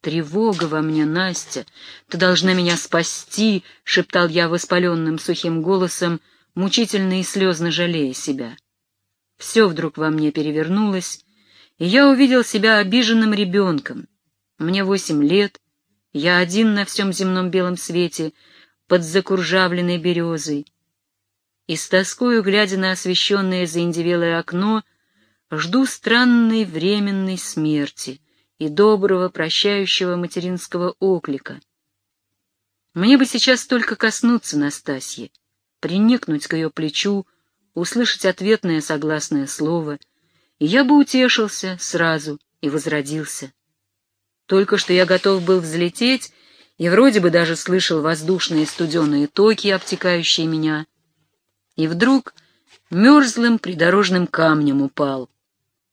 Тревога во мне, Настя. Ты должна меня спасти, — шептал я воспаленным сухим голосом, мучительно и слезно жалея себя. Все вдруг во мне перевернулось, и я увидел себя обиженным ребенком. Мне восемь лет, я один на всем земном белом свете, под закуржавленной березой. И с тоскою, глядя на освещенное заиндевелое окно, жду странной временной смерти и доброго прощающего материнского оклика. Мне бы сейчас только коснуться Настасьи, приникнуть к ее плечу, услышать ответное согласное слово, и я бы утешился сразу и возродился. Только что я готов был взлететь, и вроде бы даже слышал воздушные студеные токи, обтекающие меня, и вдруг мерзлым придорожным камнем упал,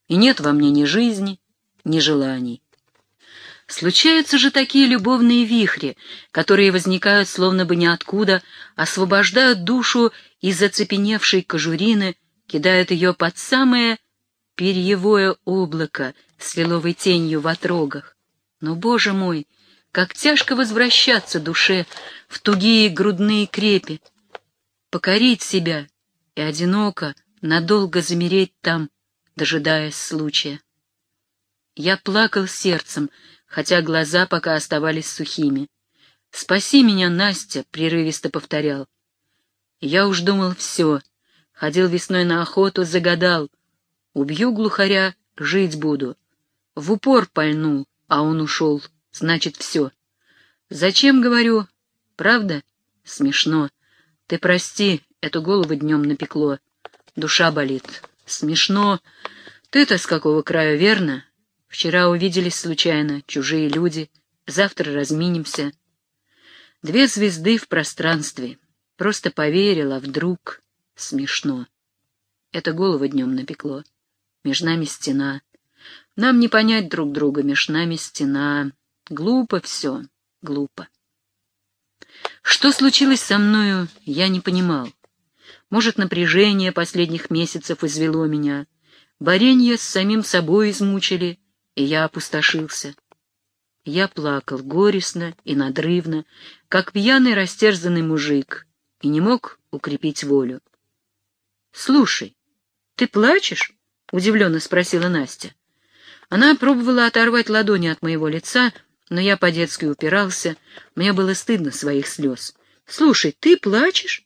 и нет во мне ни жизни, ни желаний. Случаются же такие любовные вихри, которые возникают словно бы ниоткуда, освобождают душу из зацепеневшей кожурины, кидают ее под самое перьевое облако с лиловой тенью в отрогах. Но, боже мой, как тяжко возвращаться душе в тугие грудные крепи, покорить себя и одиноко, надолго замереть там, дожидаясь случая. Я плакал сердцем, хотя глаза пока оставались сухими. «Спаси меня, Настя!» — прерывисто повторял. Я уж думал все. Ходил весной на охоту, загадал. Убью глухаря, жить буду. В упор пальнул, а он ушел. Значит, все. Зачем, говорю? Правда? Смешно. Ты прости, эту голову днем напекло. Душа болит. Смешно. Ты-то с какого края, верно? Вчера увиделись случайно, чужие люди. Завтра разминимся. Две звезды в пространстве. Просто поверила, вдруг смешно. Это голову днем напекло. Меж нами стена. Нам не понять друг друга, меж нами стена. Глупо все, глупо. Что случилось со мною, я не понимал. Может, напряжение последних месяцев извело меня. Боренье с самим собой измучили — и я опустошился. Я плакал горестно и надрывно, как пьяный растерзанный мужик, и не мог укрепить волю. — Слушай, ты плачешь? — удивленно спросила Настя. Она пробовала оторвать ладони от моего лица, но я по-детски упирался, мне было стыдно своих слез. — Слушай, ты плачешь?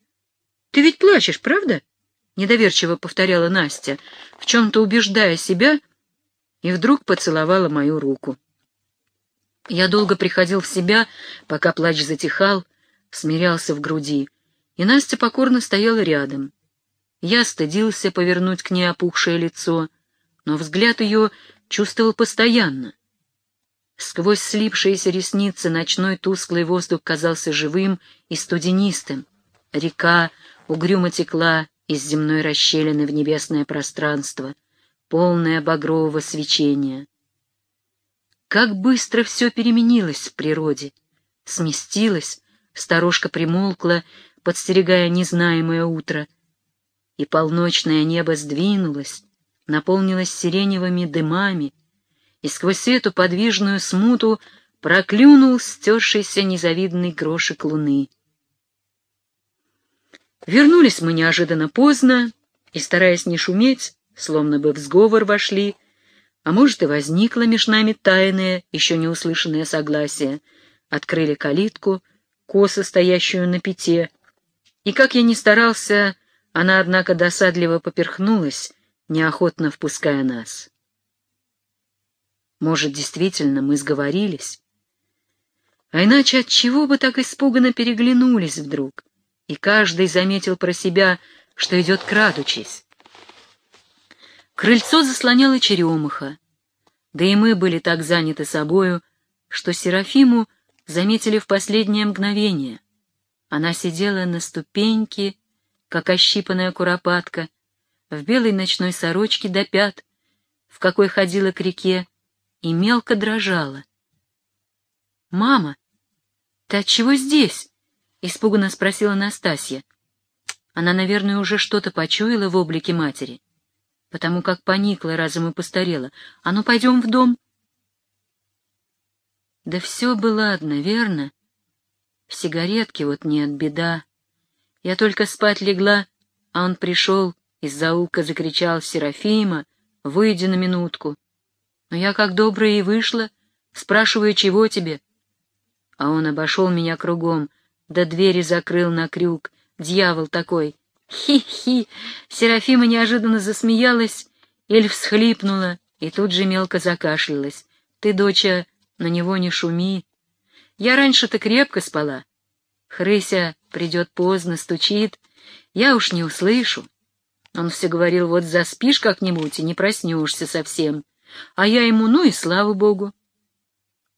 Ты ведь плачешь, правда? — недоверчиво повторяла Настя, в чем-то убеждая себя — и вдруг поцеловала мою руку. Я долго приходил в себя, пока плач затихал, смирялся в груди, и Настя покорно стояла рядом. Я стыдился повернуть к ней опухшее лицо, но взгляд ее чувствовал постоянно. Сквозь слипшиеся ресницы ночной тусклый воздух казался живым и студенистым. Река угрюмо текла из земной расщелины в небесное пространство полное багрового свечения. Как быстро все переменилось в природе, сместилось, сторожка примолкла, подстерегая незнаемое утро, и полночное небо сдвинулось, наполнилось сиреневыми дымами, и сквозь эту подвижную смуту проклюнул стершийся незавидный грошек луны. Вернулись мы неожиданно поздно, и, стараясь не шуметь, словно бы в сговор вошли, а может и возникло меж нами тайное, еще не услышанное согласие. Открыли калитку, косо стоящую на пяте, и, как я ни старался, она, однако, досадливо поперхнулась, неохотно впуская нас. Может, действительно, мы сговорились? А иначе от чего бы так испуганно переглянулись вдруг, и каждый заметил про себя, что идет крадучись? Крыльцо заслоняло черемуха, да и мы были так заняты собою, что Серафиму заметили в последнее мгновение. Она сидела на ступеньке, как ощипанная куропатка, в белой ночной сорочке до пят, в какой ходила к реке, и мелко дрожала. «Мама, ты отчего здесь?» — испуганно спросила Настасья. Она, наверное, уже что-то почуяла в облике матери потому как поникла разом и постарела. А ну, пойдем в дом. Да все бы ладно, верно? Сигаретки вот нет, беда. Я только спать легла, а он пришел, из-за ука закричал Серафима, выйди на минутку. Но я как добрая и вышла, спрашиваю, чего тебе? А он обошел меня кругом, до двери закрыл на крюк, дьявол такой. Хи-хи! Серафима неожиданно засмеялась, Эль всхлипнула и тут же мелко закашлялась. Ты, доча, на него не шуми. Я раньше-то крепко спала. Хрыся придет поздно, стучит. Я уж не услышу. Он все говорил, вот заспишь как-нибудь и не проснешься совсем. А я ему, ну и слава богу.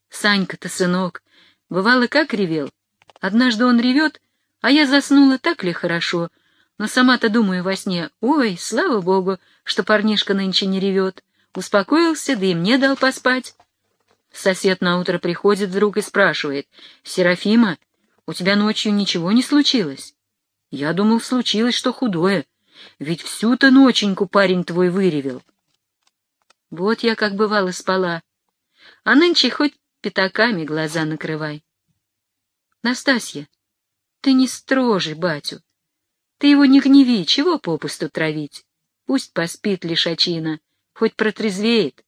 Санька-то, сынок, бывало как ревел. Однажды он ревет, а я заснула так ли хорошо, но сама-то думаю во сне, ой, слава богу, что парнишка нынче не ревет. Успокоился, да и мне дал поспать. Сосед наутро приходит вдруг и спрашивает, «Серафима, у тебя ночью ничего не случилось?» Я думал, случилось что худое, ведь всю-то ноченьку парень твой выревел. Вот я как бывало спала, а нынче хоть пятаками глаза накрывай. Настасья, ты не строжи батю, ты его не гневи, чего попусту травить? Пусть поспит лишачина, хоть протрезвеет.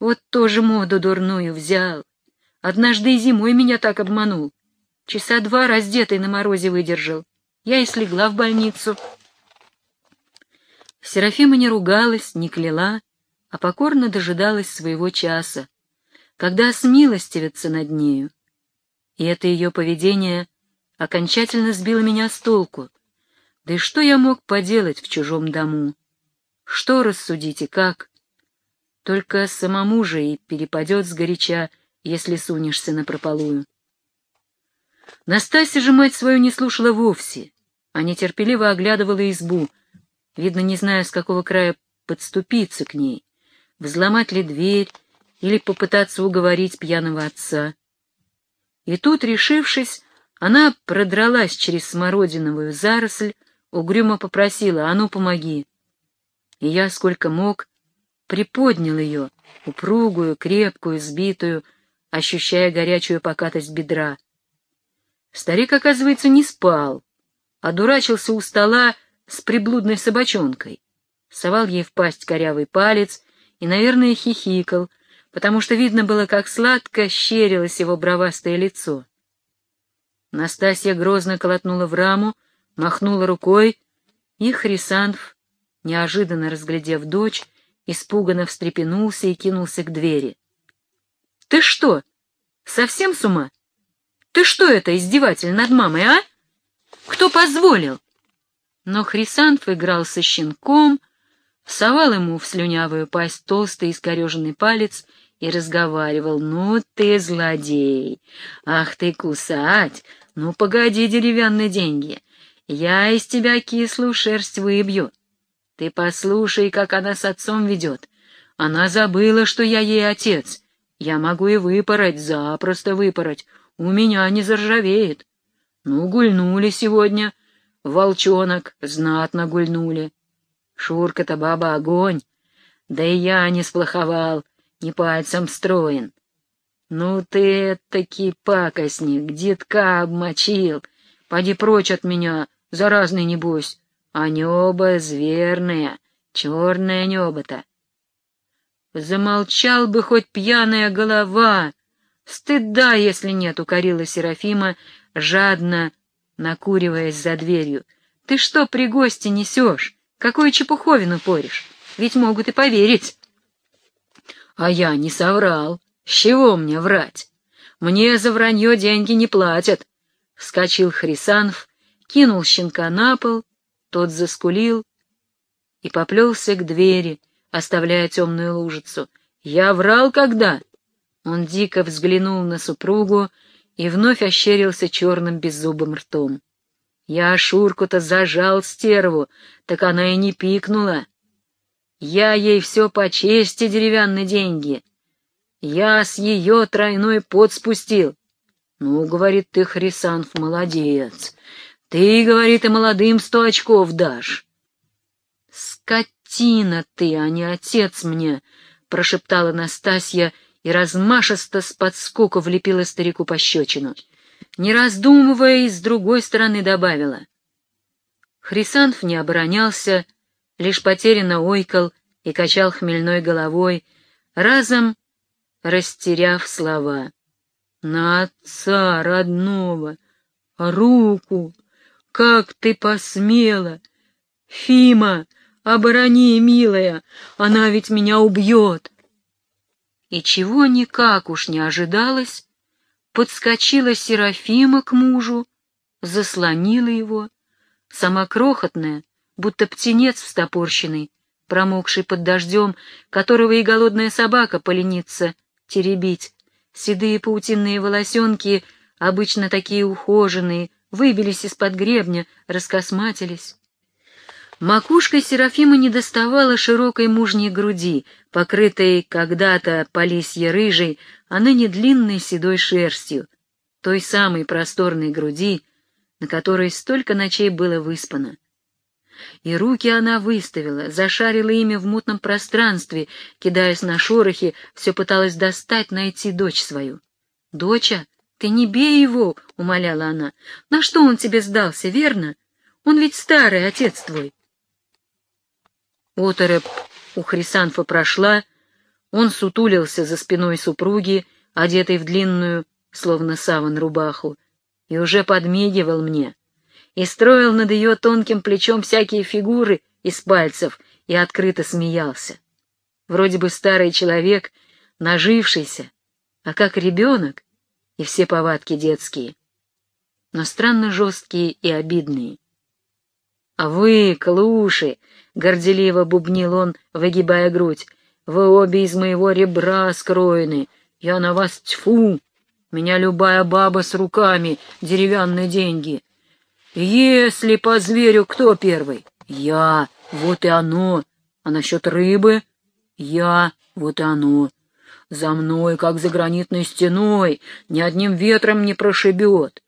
Вот тоже моду дурную взял. Однажды и зимой меня так обманул. Часа два раздетый на морозе выдержал. Я и слегла в больницу. Серафима не ругалась, не кляла, а покорно дожидалась своего часа, когда смилостивятся над нею. И это ее поведение окончательно сбило меня с толку. Да и что я мог поделать в чужом дому? Что рассудить и как? Только самому же и перепадет сгоряча, если сунешься на прополую. Настасья же мать свою не слушала вовсе, а нетерпеливо оглядывала избу, видно, не зная, с какого края подступиться к ней, взломать ли дверь или попытаться уговорить пьяного отца. И тут, решившись, она продралась через смородиновую заросль, угрюмо попросила, а ну помоги. И я, сколько мог, приподнял ее, упругую, крепкую, сбитую, ощущая горячую покатость бедра. Старик, оказывается, не спал, а дурачился у стола с приблудной собачонкой. Совал ей в пасть корявый палец и, наверное, хихикал, потому что видно было, как сладко щерилось его бровастое лицо. Настасья грозно колотнула в раму, махнула рукой, и Хрисанф, неожиданно разглядев дочь, испуганно встрепенулся и кинулся к двери. — Ты что, совсем с ума? Ты что это, издеватель над мамой, а? Кто позволил? Но Хрисанф играл со щенком, совал ему в слюнявую пасть толстый искореженный палец и разговаривал. «Ну ты злодей! Ах ты кусать! Ну погоди, деревянные деньги! Я из тебя кислую шерсть выбью. Ты послушай, как она с отцом ведет. Она забыла, что я ей отец. Я могу и выпороть, запросто выпороть. У меня не заржавеет. Ну, гульнули сегодня. Волчонок знатно гульнули. Шурка-то баба огонь. Да и я не сплоховал, не пальцем строен. Ну ты таки пакостник, детка обмочил. Поди прочь от меня, Заразный, небось. А небо зверное, черное небо-то. Замолчал бы хоть пьяная голова. Стыда, если нет, укорила Серафима, жадно накуриваясь за дверью. Ты что при гости несешь? Какую чепуховину поришь? Ведь могут и поверить. А я не соврал. С чего мне врать? Мне за вранье деньги не платят. Вскочил Хрисанов, кинул щенка на пол, тот заскулил и поплелся к двери, оставляя темную лужицу. «Я врал когда?» Он дико взглянул на супругу и вновь ощерился черным беззубым ртом. «Я Шурку-то зажал стерву, так она и не пикнула. Я ей все по чести деревянные деньги. Я с ее тройной пот спустил. Ну, — говорит ты, Хрисанф, молодец. Ты, говорит, и молодым сто очков дашь. Скотина ты, а не отец мне, прошептала Настасья и размашисто с подскоку влепила старику пощечину. Не раздумывая, и с другой стороны добавила. Хрисанф не оборонялся, лишь потерянно ойкал и качал хмельной головой, разом растеряв слова. «На отца родного! Руку! Как ты посмела! Фима, оборони, милая! Она ведь меня убьет!» И чего никак уж не ожидалось, подскочила Серафима к мужу, заслонила его, сама крохотная, будто птенец встопорщенный, промокший под дождем, которого и голодная собака поленится теребить. Седые паутинные волосенки, обычно такие ухоженные, выбились из-под гребня, раскосматились. Макушка Серафима не доставала широкой мужней груди, покрытой когда-то по рыжей, а ныне длинной седой шерстью, той самой просторной груди, на которой столько ночей было выспано. И руки она выставила, зашарила ими в мутном пространстве, кидаясь на шорохи, все пыталась достать, найти дочь свою. «Доча, ты не бей его!» — умоляла она. «На что он тебе сдался, верно? Он ведь старый, отец твой!» Оторопь у Хрисанфа прошла, он сутулился за спиной супруги, одетой в длинную, словно саван, рубаху, и уже подмигивал мне, и строил над ее тонким плечом всякие фигуры из пальцев и открыто смеялся. Вроде бы старый человек, нажившийся, а как ребенок, и все повадки детские, но странно жесткие и обидные. «А вы, клуши!» — горделиво бубнил он, выгибая грудь. «Вы обе из моего ребра скроены. Я на вас тьфу! Меня любая баба с руками, деревянные деньги. Если по зверю кто первый? Я, вот и оно. А насчет рыбы? Я, вот и оно. За мной, как за гранитной стеной, ни одним ветром не прошибет.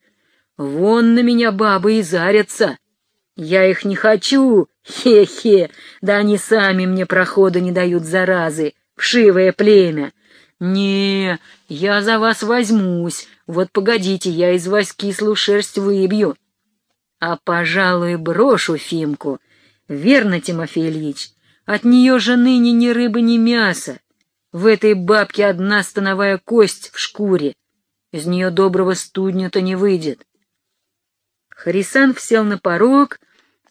Вон на меня бабы и зарятся. Я их не хочу, хе-хе, да они сами мне прохода не дают, заразы, вшивое племя. Не, я за вас возьмусь, вот погодите, я из вас кислую шерсть выбью. А, пожалуй, брошу Фимку. Верно, Тимофей Ильич, от нее же ныне ни рыбы, ни мяса. В этой бабке одна становая кость в шкуре. Из нее доброго студня-то не выйдет. Харисан сел на порог,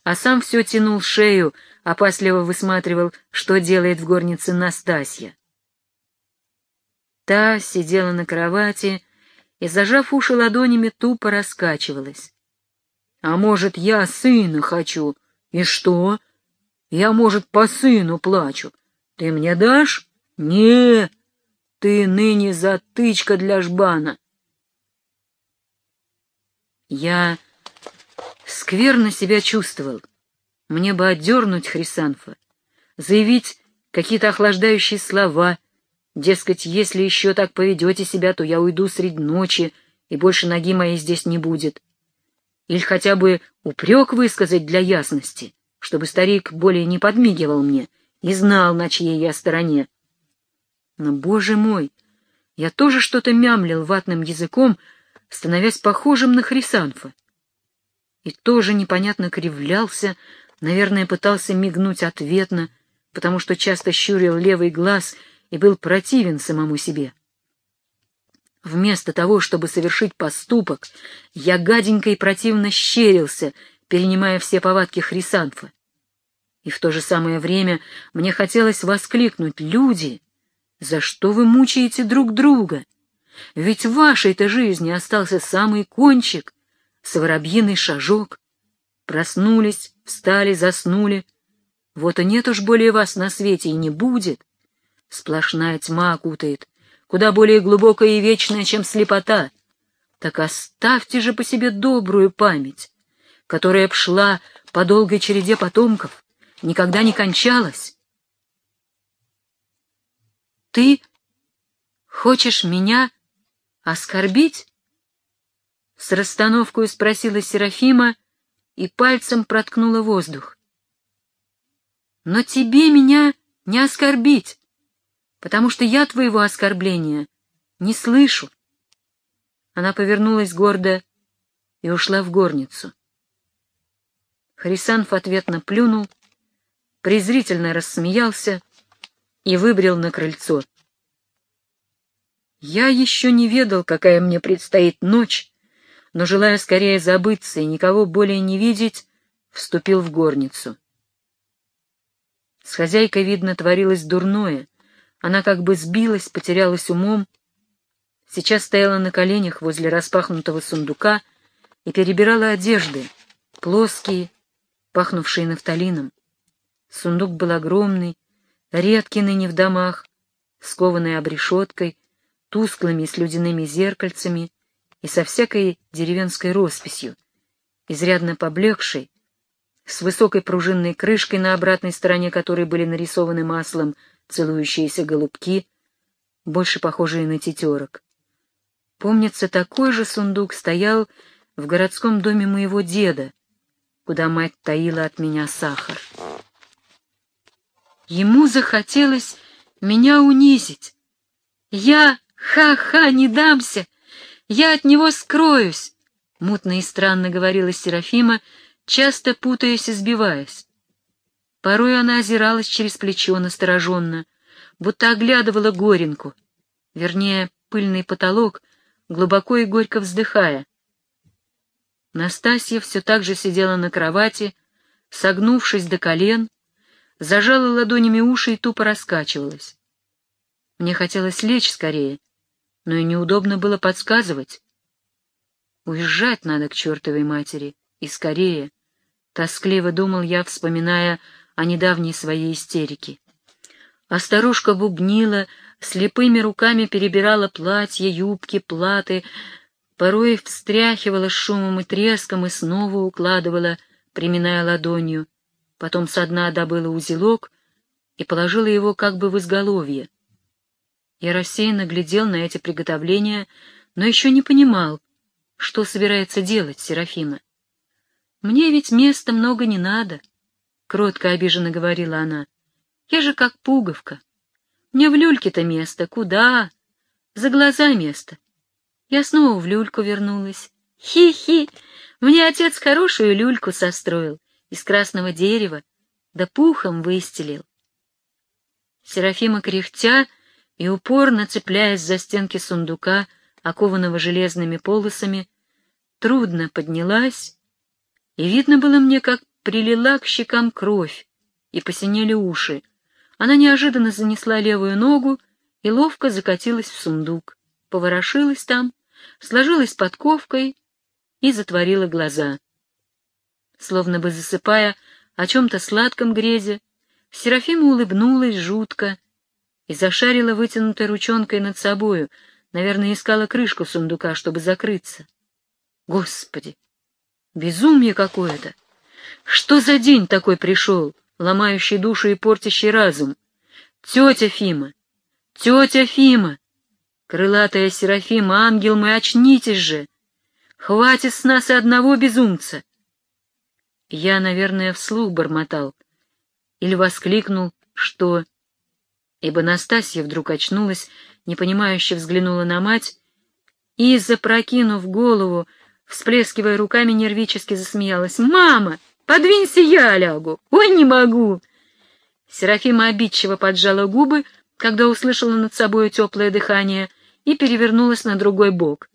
а сам все тянул шею, опасливо высматривал, что делает в горнице Настасья. Та сидела на кровати и, зажав уши ладонями, тупо раскачивалась. «А может, я сына хочу? И что? Я, может, по сыну плачу. Ты мне дашь? Не, ты ныне затычка для жбана». Я скверно себя чувствовал. Мне бы отдернуть Хрисанфа, заявить какие-то охлаждающие слова, дескать, если еще так поведете себя, то я уйду среди ночи, и больше ноги моей здесь не будет. Или хотя бы упрек высказать для ясности, чтобы старик более не подмигивал мне и знал, на чьей я стороне. Но, боже мой, я тоже что-то мямлил ватным языком, становясь похожим на Хрисанфа и тоже непонятно кривлялся, наверное, пытался мигнуть ответно, потому что часто щурил левый глаз и был противен самому себе. Вместо того, чтобы совершить поступок, я гаденько и противно щерился, перенимая все повадки Хрисанфа. И в то же самое время мне хотелось воскликнуть «Люди, за что вы мучаете друг друга? Ведь в вашей-то жизни остался самый кончик, с воробьиный шажок. Проснулись, встали, заснули. Вот и нет уж более вас на свете и не будет. Сплошная тьма окутает, куда более глубокая и вечная, чем слепота. Так оставьте же по себе добрую память, которая б по долгой череде потомков, никогда не кончалась. Ты хочешь меня оскорбить? С расстановкой спросила Серафима и пальцем проткнула воздух. «Но тебе меня не оскорбить, потому что я твоего оскорбления не слышу. Она повернулась гордо и ушла в горницу. Харисанф ответно плюнул, презрительно рассмеялся и выбрел на крыльцо. Я еще не ведал, какая мне предстоит ночь, но, желая скорее забыться и никого более не видеть, вступил в горницу. С хозяйкой, видно, творилось дурное. Она как бы сбилась, потерялась умом. Сейчас стояла на коленях возле распахнутого сундука и перебирала одежды, плоские, пахнувшие нафталином. Сундук был огромный, редкий ныне в домах, скованный обрешеткой, тусклыми слюдяными зеркальцами и со всякой деревенской росписью, изрядно поблекшей, с высокой пружинной крышкой, на обратной стороне которой были нарисованы маслом целующиеся голубки, больше похожие на тетерок. Помнится, такой же сундук стоял в городском доме моего деда, куда мать таила от меня сахар. Ему захотелось меня унизить. Я, ха-ха, не дамся, я от него скроюсь, — мутно и странно говорила Серафима, часто путаясь и сбиваясь. Порой она озиралась через плечо настороженно, будто оглядывала горенку, вернее, пыльный потолок, глубоко и горько вздыхая. Настасья все так же сидела на кровати, согнувшись до колен, зажала ладонями уши и тупо раскачивалась. Мне хотелось лечь скорее, но и неудобно было подсказывать. Уезжать надо к чертовой матери, и скорее. Тоскливо думал я, вспоминая о недавней своей истерике. А старушка бубнила, слепыми руками перебирала платья, юбки, платы, порой встряхивала шумом и треском и снова укладывала, приминая ладонью. Потом со дна добыла узелок и положила его как бы в изголовье. Я рассеянно глядел на эти приготовления, но еще не понимал, что собирается делать Серафима. «Мне ведь места много не надо», — кротко обиженно говорила она. «Я же как пуговка. Мне в люльке-то место. Куда? За глаза место. Я снова в люльку вернулась. Хи-хи! Мне отец хорошую люльку состроил из красного дерева, да пухом выстелил. Серафима кряхтя и упорно цепляясь за стенки сундука, окованного железными полосами, трудно поднялась, и видно было мне, как прилила к щекам кровь, и посинели уши. Она неожиданно занесла левую ногу и ловко закатилась в сундук, поворошилась там, сложилась подковкой и затворила глаза. Словно бы засыпая о чем-то сладком грезе, Серафима улыбнулась жутко и зашарила вытянутой ручонкой над собою, наверное, искала крышку сундука, чтобы закрыться. Господи! Безумие какое-то! Что за день такой пришел, ломающий душу и портящий разум? Тетя Фима! Тетя Фима! Крылатая Серафима, ангел мой, очнитесь же! Хватит с нас и одного безумца! Я, наверное, вслух бормотал или воскликнул, что... Ибо Настасья вдруг очнулась, непонимающе взглянула на мать и, запрокинув голову, всплескивая руками, нервически засмеялась. «Мама, подвинься, я лягу! Ой, не могу!» Серафима обидчиво поджала губы, когда услышала над собой теплое дыхание, и перевернулась на другой бок.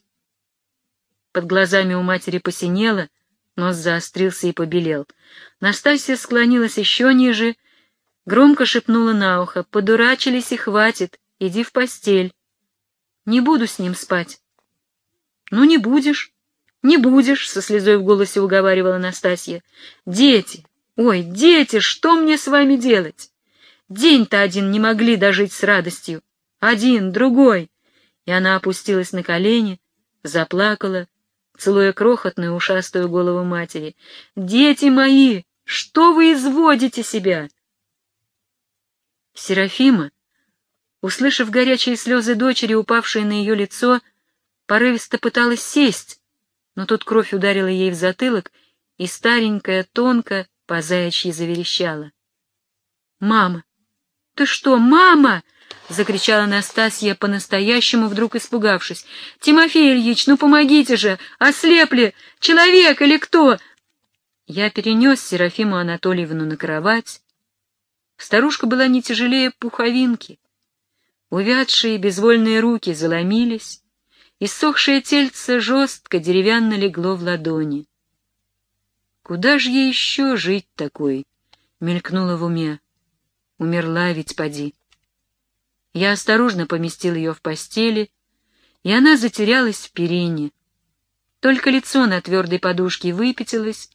Под глазами у матери посинело, Нос заострился и побелел. Настасья склонилась еще ниже, громко шепнула на ухо. «Подурачились и хватит. Иди в постель. Не буду с ним спать». «Ну, не будешь. Не будешь», — со слезой в голосе уговаривала Настасья. «Дети! Ой, дети, что мне с вами делать? День-то один не могли дожить с радостью. Один, другой». И она опустилась на колени, заплакала, целуя крохотную ушастую голову матери. «Дети мои, что вы изводите себя?» Серафима, услышав горячие слезы дочери, упавшие на ее лицо, порывисто пыталась сесть, но тут кровь ударила ей в затылок, и старенькая, тонко, по заячьи заверещала. «Мама! Ты что, мама?» — закричала Настасья, по-настоящему вдруг испугавшись. «Тимофей Ильич, ну помогите же! Ослепли! Человек или кто?» Я перенес Серафиму Анатольевну на кровать. Старушка была не тяжелее пуховинки. Увядшие безвольные руки заломились, иссохшее тельце жестко деревянно легло в ладони. «Куда же ей еще жить такой?» — мелькнула в уме. «Умерла ведь, поди». Я осторожно поместил ее в постели, и она затерялась в перине. Только лицо на твердой подушке выпятилось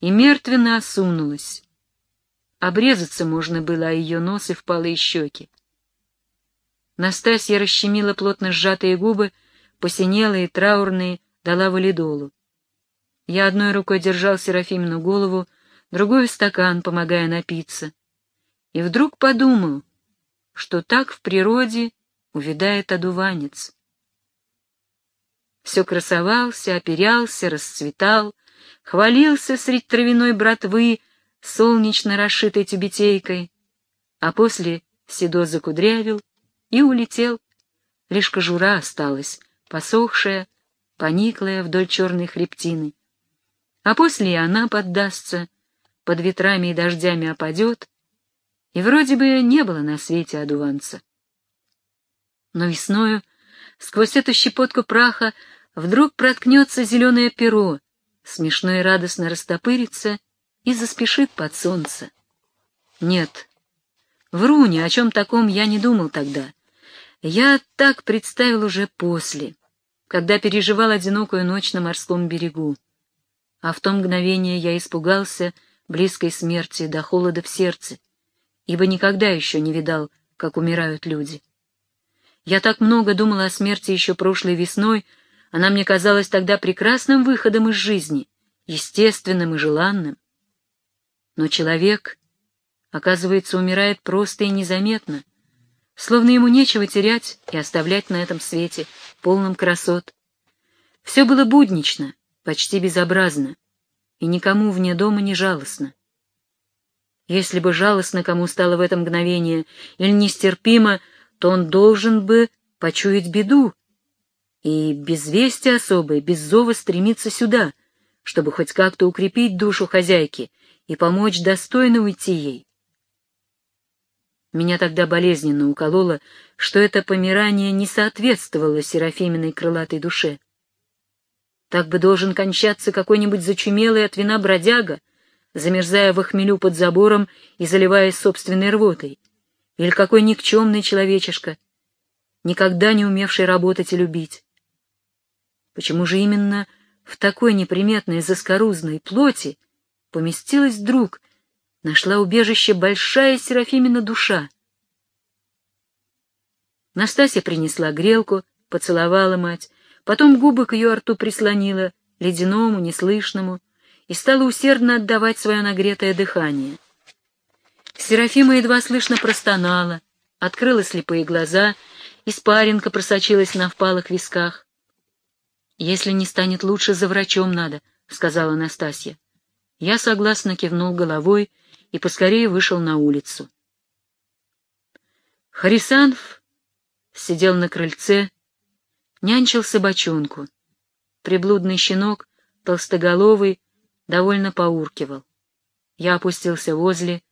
и мертвенно осунулось. Обрезаться можно было о ее нос и впалые щеки. Настасья расщемила плотно сжатые губы, посинелые, траурные, дала валидолу. Я одной рукой держал Серафимину голову, другой — стакан, помогая напиться. И вдруг подумал, что так в природе увядает одуванец. Все красовался, оперялся, расцветал, хвалился средь травяной братвы солнечно расшитой тюбетейкой, а после седо закудрявил и улетел. Лишь кожура осталась, посохшая, пониклая вдоль черной хребтины. А после и она поддастся, под ветрами и дождями опадет, и вроде бы не было на свете одуванца. Но весною сквозь эту щепотку праха вдруг проткнется зеленое перо, смешно и радостно растопырится и заспешит под солнце. Нет, вру, ни о чем таком я не думал тогда. Я так представил уже после, когда переживал одинокую ночь на морском берегу. А в то мгновение я испугался близкой смерти до холода в сердце, ибо никогда еще не видал, как умирают люди. Я так много думала о смерти еще прошлой весной, она мне казалась тогда прекрасным выходом из жизни, естественным и желанным. Но человек, оказывается, умирает просто и незаметно, словно ему нечего терять и оставлять на этом свете, полном красот. Все было буднично, почти безобразно, и никому вне дома не жалостно. Если бы жалостно кому стало в это мгновение или нестерпимо, то он должен бы почуять беду и без вести особой, без зова стремиться сюда, чтобы хоть как-то укрепить душу хозяйки и помочь достойно уйти ей. Меня тогда болезненно укололо, что это помирание не соответствовало Серафиминой крылатой душе. Так бы должен кончаться какой-нибудь зачумелый от вина бродяга, замерзая в охмелю под забором и заливаясь собственной рвотой, или какой никчемный человечишка, никогда не умевший работать и любить. Почему же именно в такой неприметной заскорузной плоти поместилась вдруг нашла убежище большая Серафимина душа. Настасья принесла грелку, поцеловала мать, потом губы к ее рту прислонила, ледяному, неслышному, и стала усердно отдавать свое нагретое дыхание. Серафима едва слышно простонала, открыла слепые глаза, испаринка просочилась на впалых висках. «Если не станет лучше, за врачом надо», — сказала Настасья. Я согласно кивнул головой и поскорее вышел на улицу. Харисанф сидел на крыльце, нянчил собачонку. Приблудный щенок, толстоголовый, довольно поуркивал. Я опустился возле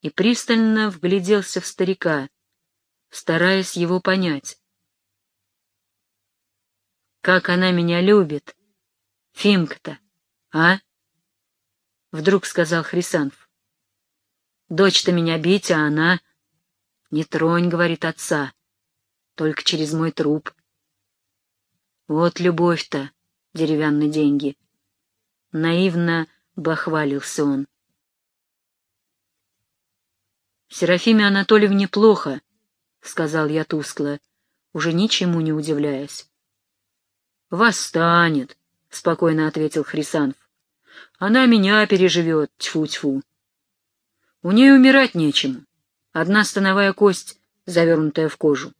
и пристально вгляделся в старика, стараясь его понять. Как она меня любит, Фимка-то, а? Вдруг сказал Хрисанф. Дочь-то меня бить, а она... Не тронь, говорит отца, только через мой труп. Вот любовь-то, деревянные деньги. Наивно бахвалился он. Серафиме Анатольевне плохо, — сказал я тускло, уже ничему не удивляясь. «Восстанет», — спокойно ответил Хрисанф. «Она меня переживет, тьфу-тьфу. У ней умирать нечему. Одна становая кость, завернутая в кожу.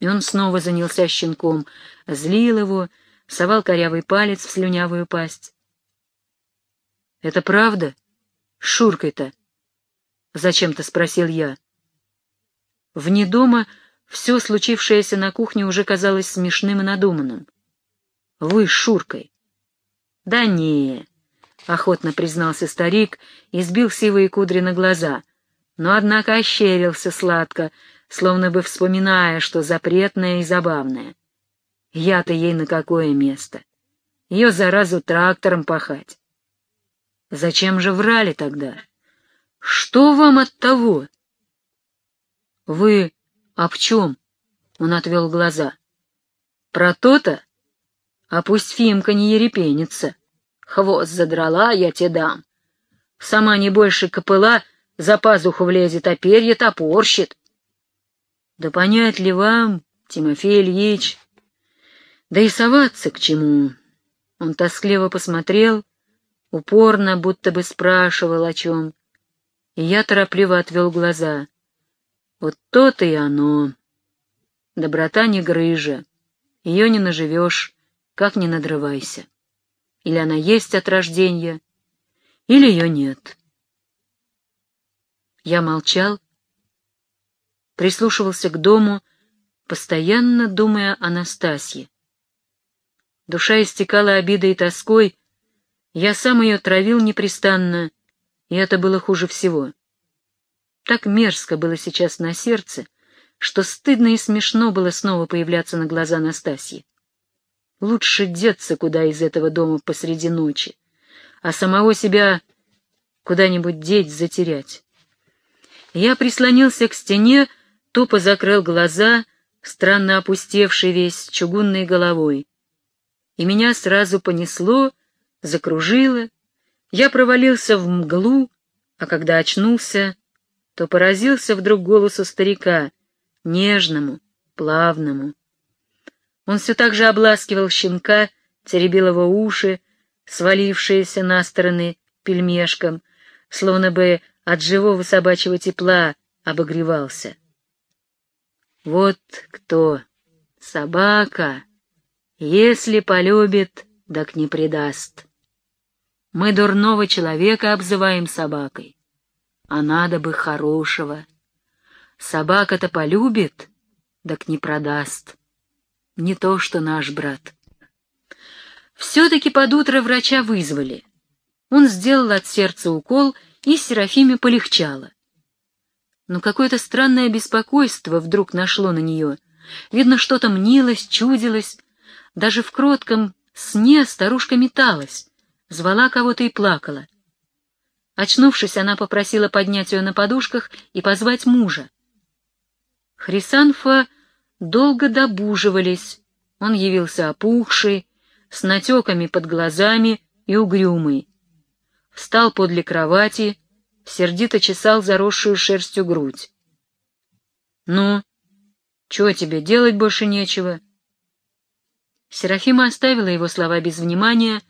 И он снова занялся щенком, злил его, совал корявый палец в слюнявую пасть. — Это правда? Шуркой-то? — зачем-то спросил я. — Вне дома все случившееся на кухне уже казалось смешным и надуманным. Вы с Шуркой. Да не, — охотно признался старик и сбил сивые кудри на глаза, но, однако, ощерился сладко, словно бы вспоминая, что запретное и забавное. Я-то ей на какое место? Ее заразу трактором пахать. Зачем же врали тогда? Что вам от того? Вы об чем? Он отвел глаза. Про то-то? А пусть Фимка не ерепенится. Хвост задрала, я тебе дам. Сама не больше копыла, за пазуху влезет, а перья топорщит. Да понять ли вам, Тимофей Ильич? Да и соваться к чему? Он тоскливо посмотрел, упорно, будто бы спрашивал о чем, и я торопливо отвел глаза. Вот то-то и оно. Доброта не грыжа, ее не наживешь, как не надрывайся. Или она есть от рождения, или ее нет. Я молчал, прислушивался к дому, постоянно думая о Настасье. Душа истекала обидой и тоской, я сам ее травил непрестанно, и это было хуже всего. Так мерзко было сейчас на сердце, что стыдно и смешно было снова появляться на глаза Настасьи. Лучше деться куда из этого дома посреди ночи, а самого себя куда-нибудь деть, затерять. Я прислонился к стене, тупо закрыл глаза, странно опустевший весь чугунной головой. И меня сразу понесло, закружило, я провалился в мглу, а когда очнулся, то поразился вдруг голосу старика, нежному, плавному. Он все так же обласкивал щенка, теребил его уши, свалившиеся на стороны пельмешком, словно бы от живого собачьего тепла обогревался. Вот кто собака, если полюбит, так не предаст. Мы дурного человека обзываем собакой, а надо бы хорошего. Собака-то полюбит, так не продаст не то что наш брат. Все-таки под утро врача вызвали. Он сделал от сердца укол, и Серафиме полегчало. Но какое-то странное беспокойство вдруг нашло на нее. Видно, что-то мнилось, чудилось. Даже в кротком сне старушка металась, звала кого-то и плакала. Очнувшись, она попросила поднять ее на подушках и позвать мужа. Хрисанфа долго добуживались. Он явился опухший, с натеками под глазами и угрюмый. Встал подле кровати, сердито чесал заросшую шерстью грудь. — Ну, чего тебе, делать больше нечего? Серафима оставила его слова без внимания,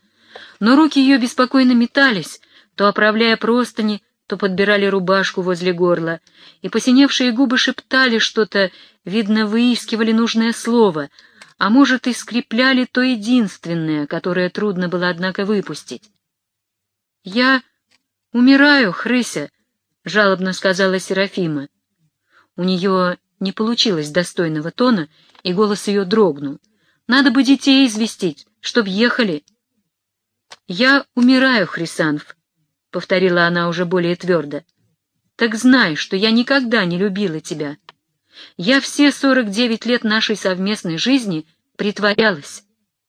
но руки ее беспокойно метались, то оправляя простыни, то подбирали рубашку возле горла, и посиневшие губы шептали что-то, видно, выискивали нужное слово, а может, и скрепляли то единственное, которое трудно было, однако, выпустить. «Я умираю, Хрыся», — жалобно сказала Серафима. У нее не получилось достойного тона, и голос ее дрогнул. «Надо бы детей известить, чтоб ехали». «Я умираю, Хрисанф», — повторила она уже более твердо. «Так знай, что я никогда не любила тебя. Я все сорок девять лет нашей совместной жизни притворялась.